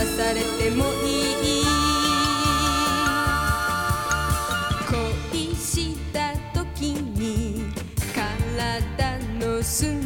刺されてもいい。恋した時に体の隅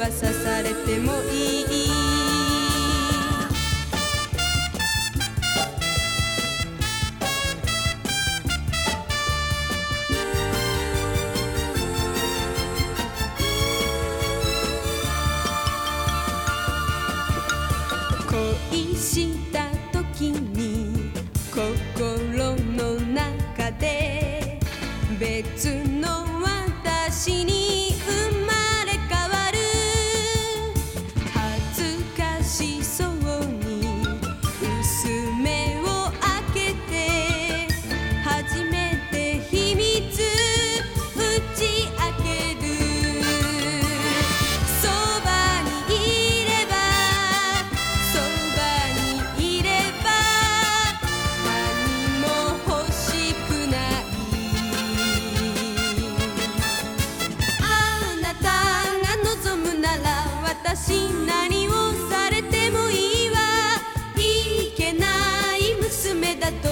は刺されてもいい」した時に心の中で see だと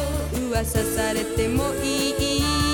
噂されてもいい。